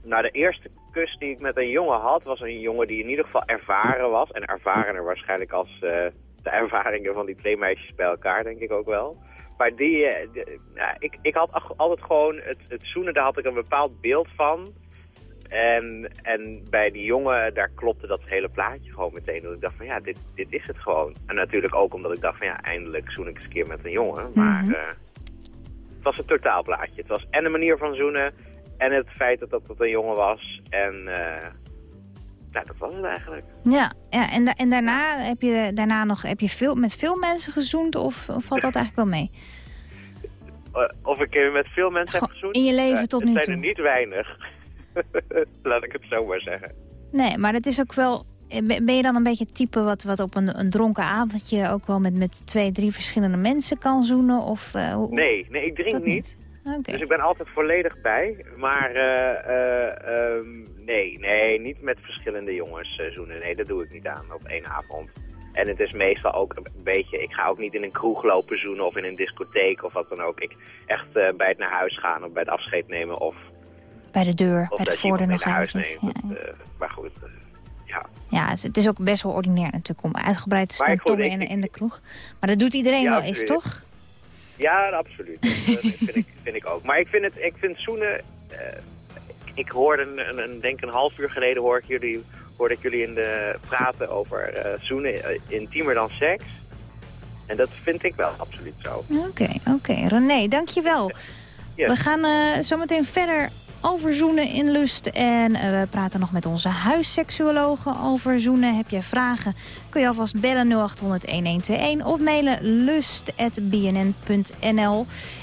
Nou, de eerste kus die ik met een jongen had, was een jongen die in ieder geval ervaren was. En ervarener waarschijnlijk als eh, de ervaringen van die twee meisjes bij elkaar, denk ik ook wel. Maar die, eh, de- nou, ik, ik had altijd gewoon het, het zoenen, daar had ik een bepaald beeld van. En, en bij die jongen, daar klopte dat hele plaatje gewoon meteen. Dat ik dacht van ja, dit, dit is het gewoon. En natuurlijk ook omdat ik dacht van ja, eindelijk zoen ik eens een keer met een jongen. Maar Mhm. eh, het was een totaalplaatje. Het was en de manier van zoenen en het feit dat dat, dat een jongen was. En eh, nou, dat was het eigenlijk. Ja, ja en, da- en daarna heb je, daarna nog, heb je veel, met veel mensen gezoend of, of valt dat eigenlijk wel mee? Eh, of ik met veel mensen heb gezoend? in je leven tot het nu zijn toe. er niet weinig. Laat ik het zo maar zeggen. Nee, maar het is ook wel... eh, Ben je dan een beetje het type wat, wat op een, een dronken avondje... ook wel met, met twee, drie verschillende mensen kan zoenen? Of, eh, hoe- Nee, nee, ik drink Dat niet. Dus ik ben altijd volledig bij. Maar eh, eh, ehm, nee, nee, niet met verschillende jongens eh, zoenen. Nee, dat doe ik niet aan op één avond. En het is meestal ook een beetje... Ik ga ook niet in een kroeg lopen zoenen of in een discotheek of wat dan ook. Ik echt bij het naar huis gaan of bij het afscheid nemen of, Bij de deur, of bij de iemand voordeur nog naar eventjes. Ja, maar goed, ja. ja het, het is ook best wel ordinair natuurlijk om uitgebreid te staan tongen in, in de kroeg. Maar dat doet iedereen Ja, wel eens, toch? Ja, absoluut. Dat eh, vind, ik, vind ik ook. Maar ik vind, het, ik vind zoenen... eh, ik hoorde, een, een, denk een half uur geleden hoor ik jullie, hoorde ik jullie in de praten over eh, zoenen intiemer dan seks. En dat vind ik wel absoluut zo. Oké, oké. René, dankjewel. Yes. We gaan eh, zometeen verder over zoenen in lust. En eh, we praten nog met onze huisseksuologen over zoenen. Heb je vragen, kun je alvast bellen 0800-1121 of mailen lust.bnn.nl.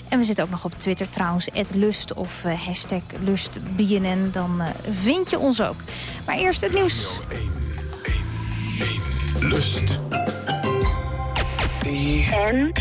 En we zitten ook nog op Twitter trouwens, lust of eh, hashtag lustbnn. Dan eh, vind je ons ook. Maar eerst het nieuws. Lust. En?